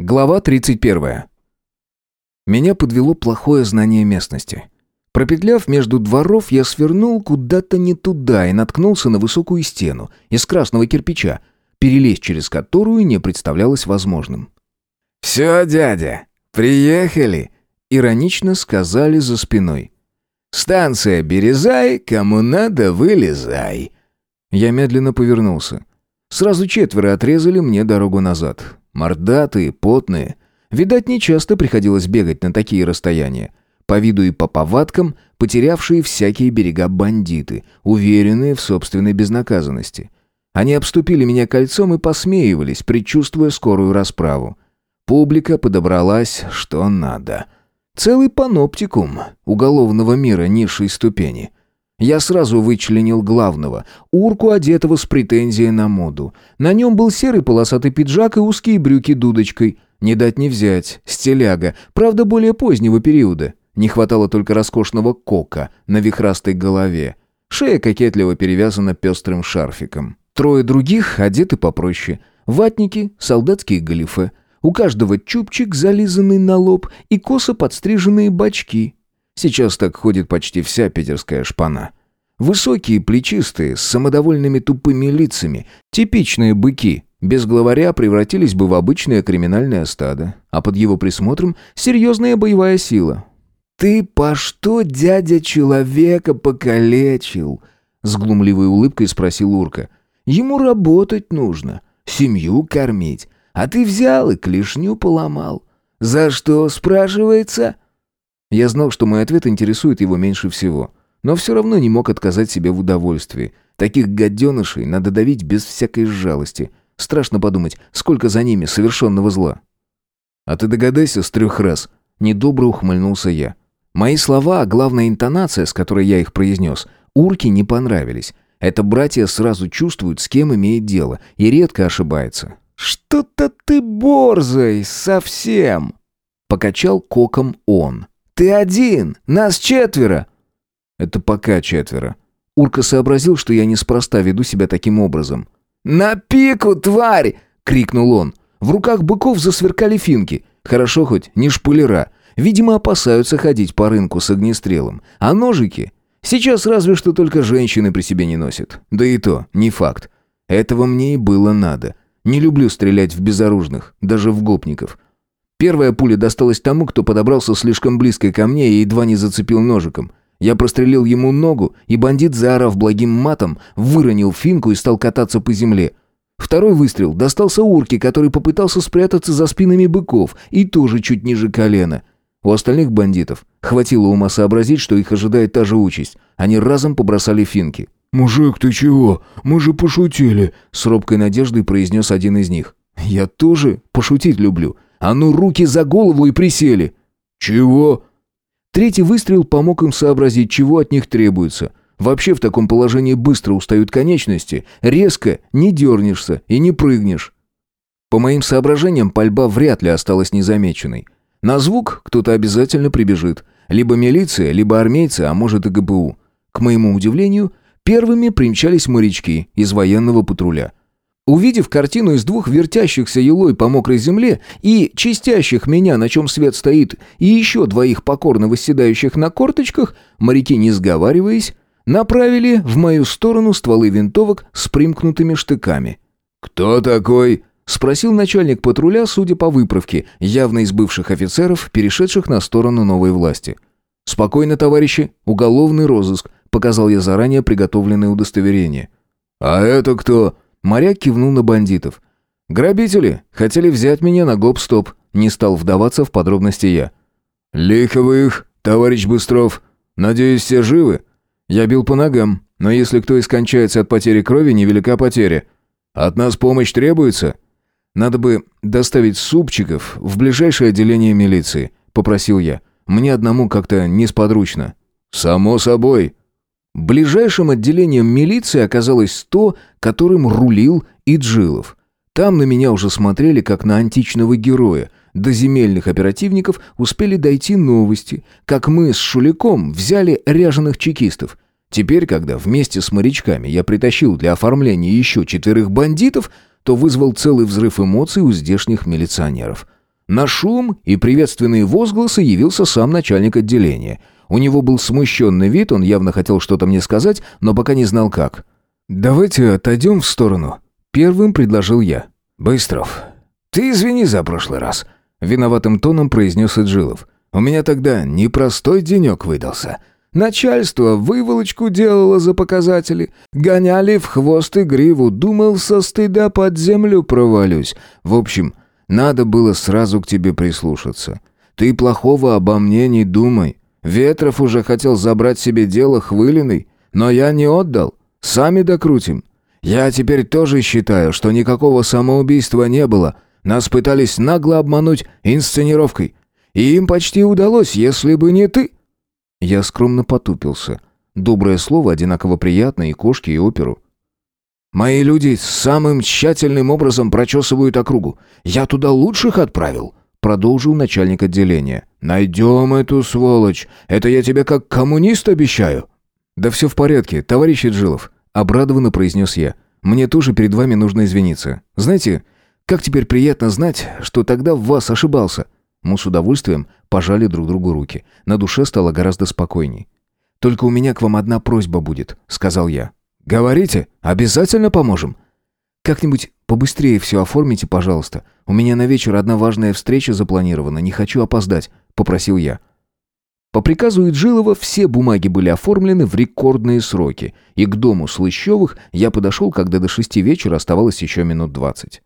Глава 31. Меня подвело плохое знание местности. Пропетляв между дворов, я свернул куда-то не туда и наткнулся на высокую стену из красного кирпича, перелезть через которую не представлялось возможным. «Все, дядя, приехали!» — иронично сказали за спиной. «Станция Березай, кому надо, вылезай!» Я медленно повернулся. Сразу четверо отрезали мне дорогу назад. Мордатые, потные. Видать, нечасто приходилось бегать на такие расстояния. По виду и по повадкам, потерявшие всякие берега бандиты, уверенные в собственной безнаказанности. Они обступили меня кольцом и посмеивались, предчувствуя скорую расправу. Публика подобралась что надо. Целый паноптикум уголовного мира низшей ступени. Я сразу вычленил главного, урку, одетого с претензией на моду. На нем был серый полосатый пиджак и узкие брюки дудочкой. Не дать не взять, стиляга, правда более позднего периода. Не хватало только роскошного кока на вихрастой голове. Шея кокетливо перевязана пестрым шарфиком. Трое других одеты попроще. Ватники, солдатские галифе. У каждого чубчик, зализанный на лоб, и косо подстриженные бачки. Сейчас так ходит почти вся питерская шпана. Высокие, плечистые, с самодовольными тупыми лицами, типичные быки, без главаря превратились бы в обычное криминальное стадо, а под его присмотром серьезная боевая сила. «Ты по что дядя человека покалечил?» С глумливой улыбкой спросил Урка. «Ему работать нужно, семью кормить, а ты взял и клешню поломал. За что, спрашивается?» Я знал, что мой ответ интересует его меньше всего, но все равно не мог отказать себе в удовольствии. Таких гаденышей надо давить без всякой жалости. Страшно подумать, сколько за ними совершенного зла. «А ты догадайся с трех раз», — недобро ухмыльнулся я. Мои слова, а главная интонация, с которой я их произнес, урки не понравились. Это братья сразу чувствуют, с кем имеет дело, и редко ошибается. «Что-то ты борзый совсем!» — покачал коком он. «Ты один! Нас четверо!» «Это пока четверо». Урка сообразил, что я неспроста веду себя таким образом. «На пику, тварь!» — крикнул он. В руках быков засверкали финки. Хорошо хоть не шпулера. Видимо, опасаются ходить по рынку с огнестрелом. А ножики? Сейчас разве что только женщины при себе не носят. Да и то, не факт. Этого мне и было надо. Не люблю стрелять в безоружных, даже в гопников. Первая пуля досталась тому, кто подобрался слишком близко ко мне и едва не зацепил ножиком. Я прострелил ему ногу, и бандит, заорав благим матом, выронил финку и стал кататься по земле. Второй выстрел достался урке, который попытался спрятаться за спинами быков, и тоже чуть ниже колена. У остальных бандитов хватило ума сообразить, что их ожидает та же участь. Они разом побросали финки. «Мужик, ты чего? Мы же пошутили!» С робкой надеждой произнес один из них. «Я тоже пошутить люблю. А ну, руки за голову и присели!» «Чего?» Третий выстрел помог им сообразить, чего от них требуется. Вообще в таком положении быстро устают конечности, резко не дернешься и не прыгнешь. По моим соображениям, пальба вряд ли осталась незамеченной. На звук кто-то обязательно прибежит. Либо милиция, либо армейцы, а может и ГБУ. К моему удивлению, первыми примчались морячки из военного патруля – Увидев картину из двух вертящихся елой по мокрой земле и чистящих меня, на чем свет стоит, и еще двоих покорно восседающих на корточках, моряки, не сговариваясь, направили в мою сторону стволы винтовок с примкнутыми штыками. «Кто такой?» — спросил начальник патруля, судя по выправке, явно из бывших офицеров, перешедших на сторону новой власти. «Спокойно, товарищи, уголовный розыск», — показал я заранее приготовленное удостоверение. «А это кто?» Моряк кивнул на бандитов. «Грабители! Хотели взять меня на гоп-стоп!» Не стал вдаваться в подробности я. «Лихо вы их, товарищ Быстров. Надеюсь, все живы?» Я бил по ногам, но если кто и скончается от потери крови, невелика потеря. От нас помощь требуется?» «Надо бы доставить супчиков в ближайшее отделение милиции», — попросил я. «Мне одному как-то несподручно». «Само собой», Ближайшим отделением милиции оказалось то, которым рулил Иджилов. Там на меня уже смотрели как на античного героя. До земельных оперативников успели дойти новости, как мы с Шуликом взяли ряженых чекистов. Теперь, когда вместе с морячками я притащил для оформления еще четверых бандитов, то вызвал целый взрыв эмоций у здешних милиционеров. На шум и приветственные возгласы явился сам начальник отделения. У него был смущенный вид, он явно хотел что-то мне сказать, но пока не знал как. «Давайте отойдем в сторону», — первым предложил я. «Быстров, ты извини за прошлый раз», — виноватым тоном произнес Иджилов. «У меня тогда непростой денек выдался». Начальство выволочку делало за показатели. Гоняли в хвост и гриву. Думал, со стыда под землю провалюсь. В общем, надо было сразу к тебе прислушаться. Ты плохого обо мне не думай. Ветров уже хотел забрать себе дело хвыленый, но я не отдал. Сами докрутим. Я теперь тоже считаю, что никакого самоубийства не было. Нас пытались нагло обмануть инсценировкой. И им почти удалось, если бы не ты. Я скромно потупился. Доброе слово одинаково приятно и кошке, и оперу. «Мои люди самым тщательным образом прочесывают округу. Я туда лучших отправил», — продолжил начальник отделения. «Найдем эту сволочь. Это я тебе как коммунист обещаю». «Да все в порядке, товарищ Джилов», — обрадованно произнес я. «Мне тоже перед вами нужно извиниться. Знаете, как теперь приятно знать, что тогда в вас ошибался. Мы с удовольствием пожали друг другу руки. На душе стало гораздо спокойней. «Только у меня к вам одна просьба будет», — сказал я. «Говорите, обязательно поможем». «Как-нибудь побыстрее все оформите, пожалуйста. У меня на вечер одна важная встреча запланирована, не хочу опоздать», — попросил я. По приказу Иджилова все бумаги были оформлены в рекордные сроки, и к дому Слыщевых я подошел, когда до шести вечера оставалось еще минут двадцать.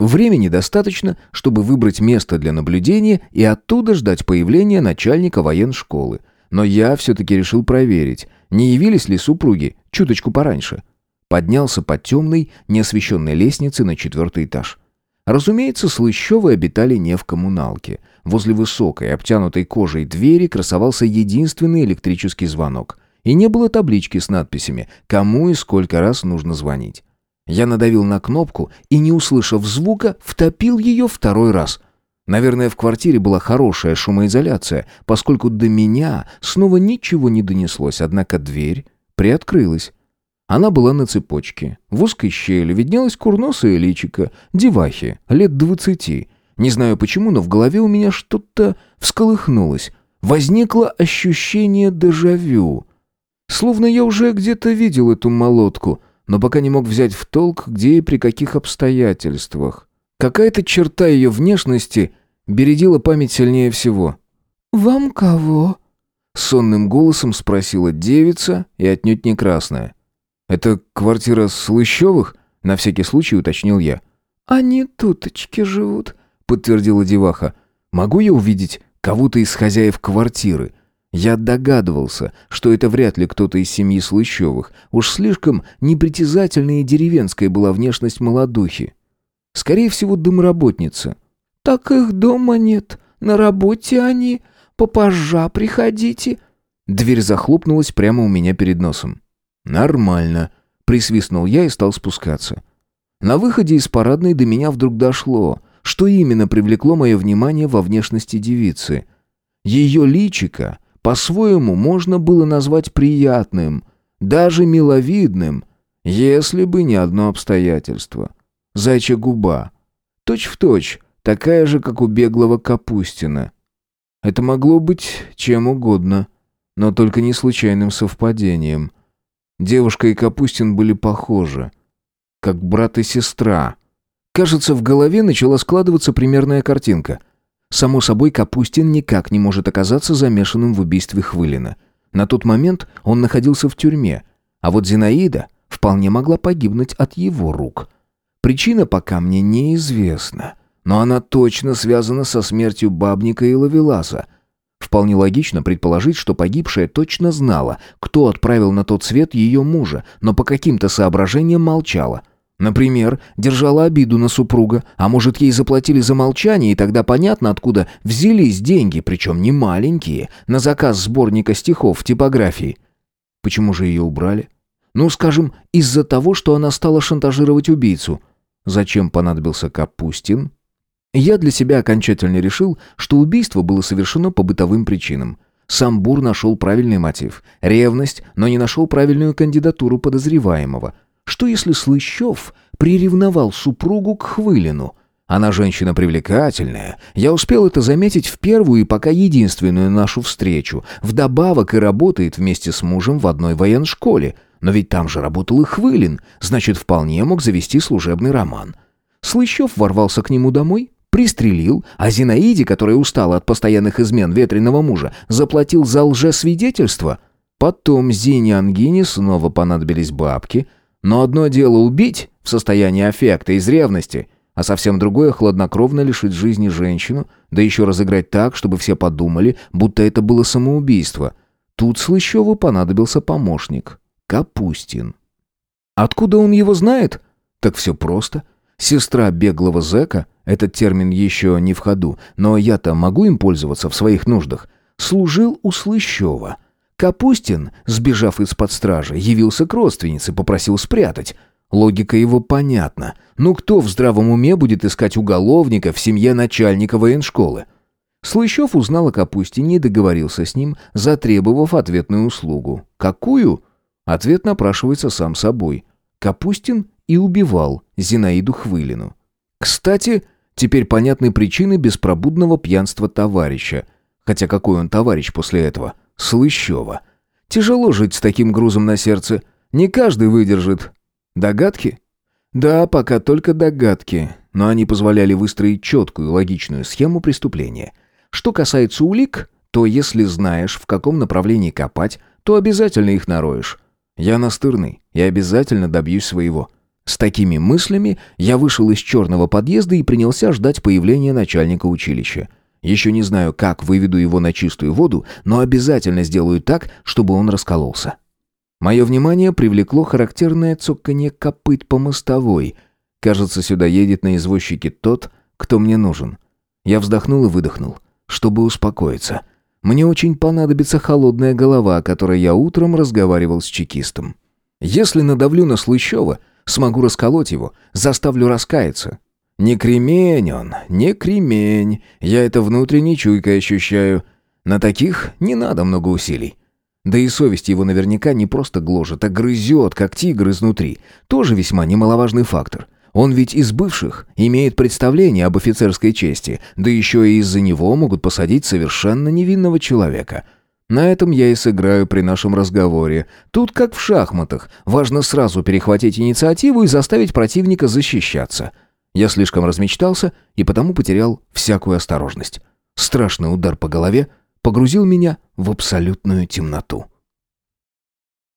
Времени достаточно, чтобы выбрать место для наблюдения и оттуда ждать появления начальника военшколы. Но я все-таки решил проверить, не явились ли супруги чуточку пораньше. Поднялся по темной, неосвещенной лестнице на четвертый этаж. Разумеется, Слыщевы обитали не в коммуналке. Возле высокой, обтянутой кожей двери красовался единственный электрический звонок. И не было таблички с надписями «Кому и сколько раз нужно звонить». Я надавил на кнопку и, не услышав звука, втопил ее второй раз. Наверное, в квартире была хорошая шумоизоляция, поскольку до меня снова ничего не донеслось, однако дверь приоткрылась. Она была на цепочке. В узкой щели виднелась курносая личика, девахи, лет двадцати. Не знаю почему, но в голове у меня что-то всколыхнулось. Возникло ощущение дежавю. Словно я уже где-то видел эту молотку — но пока не мог взять в толк, где и при каких обстоятельствах. Какая-то черта ее внешности бередила память сильнее всего. «Вам кого?» Сонным голосом спросила девица и отнюдь не красная. «Это квартира Слыщевых?» — на всякий случай уточнил я. «Они туточки живут», — подтвердила деваха. «Могу я увидеть кого-то из хозяев квартиры?» Я догадывался, что это вряд ли кто-то из семьи Слыщевых. Уж слишком непритязательная и деревенская была внешность молодухи. Скорее всего, домработница. «Так их дома нет. На работе они. Попозжа приходите». Дверь захлопнулась прямо у меня перед носом. «Нормально», — присвистнул я и стал спускаться. На выходе из парадной до меня вдруг дошло, что именно привлекло мое внимание во внешности девицы. Ее личико по-своему можно было назвать приятным, даже миловидным, если бы не одно обстоятельство. Зайчья губа. Точь-в-точь, такая же, как у беглого Капустина. Это могло быть чем угодно, но только не случайным совпадением. Девушка и Капустин были похожи, как брат и сестра. Кажется, в голове начала складываться примерная картинка. Само собой, Капустин никак не может оказаться замешанным в убийстве Хвылина. На тот момент он находился в тюрьме, а вот Зинаида вполне могла погибнуть от его рук. Причина пока мне неизвестна, но она точно связана со смертью Бабника и Лавеласа. Вполне логично предположить, что погибшая точно знала, кто отправил на тот свет ее мужа, но по каким-то соображениям молчала – Например, держала обиду на супруга, а может ей заплатили за молчание, и тогда понятно, откуда взялись деньги, причем не маленькие, на заказ сборника стихов в типографии. Почему же ее убрали? Ну, скажем, из-за того, что она стала шантажировать убийцу. Зачем понадобился Капустин? Я для себя окончательно решил, что убийство было совершено по бытовым причинам. Сам Бур нашел правильный мотив – ревность, но не нашел правильную кандидатуру подозреваемого – что если Слыщев приревновал супругу к Хвылину? Она женщина привлекательная. Я успел это заметить в первую и пока единственную нашу встречу. Вдобавок и работает вместе с мужем в одной военшколе. Но ведь там же работал и Хвылин, значит, вполне мог завести служебный роман. Слыщев ворвался к нему домой, пристрелил, а Зинаиде, которая устала от постоянных измен ветреного мужа, заплатил за лжесвидетельство. Потом Зине Ангине снова понадобились бабки, но одно дело убить в состоянии аффекта из ревности – а совсем другое хладнокровно лишить жизни женщину, да еще разыграть так, чтобы все подумали, будто это было самоубийство. Тут Слыщеву понадобился помощник. Капустин. Откуда он его знает? Так все просто. Сестра беглого зэка, этот термин еще не в ходу, но я-то могу им пользоваться в своих нуждах, служил у Слыщева. Капустин, сбежав из-под стражи, явился к родственнице, попросил спрятать. Логика его понятна. Ну кто в здравом уме будет искать уголовника в семье начальника военшколы? Слыщев узнал о Капустине и договорился с ним, затребовав ответную услугу. Какую? Ответ напрашивается сам собой. Капустин и убивал Зинаиду Хвылину. Кстати, теперь понятны причины беспробудного пьянства товарища. Хотя какой он товарищ после этого? Слыщева. Тяжело жить с таким грузом на сердце. Не каждый выдержит, Догадки? Да, пока только догадки, но они позволяли выстроить четкую логичную схему преступления. Что касается улик, то если знаешь, в каком направлении копать, то обязательно их нароешь. Я настырный и обязательно добьюсь своего. С такими мыслями я вышел из черного подъезда и принялся ждать появления начальника училища. Еще не знаю, как выведу его на чистую воду, но обязательно сделаю так, чтобы он раскололся. Мое внимание привлекло характерное цоканье копыт по мостовой. Кажется, сюда едет на извозчике тот, кто мне нужен. Я вздохнул и выдохнул, чтобы успокоиться. Мне очень понадобится холодная голова, о которой я утром разговаривал с чекистом. Если надавлю на Слыщева, смогу расколоть его, заставлю раскаяться. Не кремень он, не кремень, я это внутренней чуйкой ощущаю. На таких не надо много усилий. Да и совесть его наверняка не просто гложет, а грызет, как тигр изнутри. Тоже весьма немаловажный фактор. Он ведь из бывших имеет представление об офицерской чести, да еще и из-за него могут посадить совершенно невинного человека. На этом я и сыграю при нашем разговоре. Тут как в шахматах. Важно сразу перехватить инициативу и заставить противника защищаться. Я слишком размечтался и потому потерял всякую осторожность. Страшный удар по голове погрузил меня в абсолютную темноту.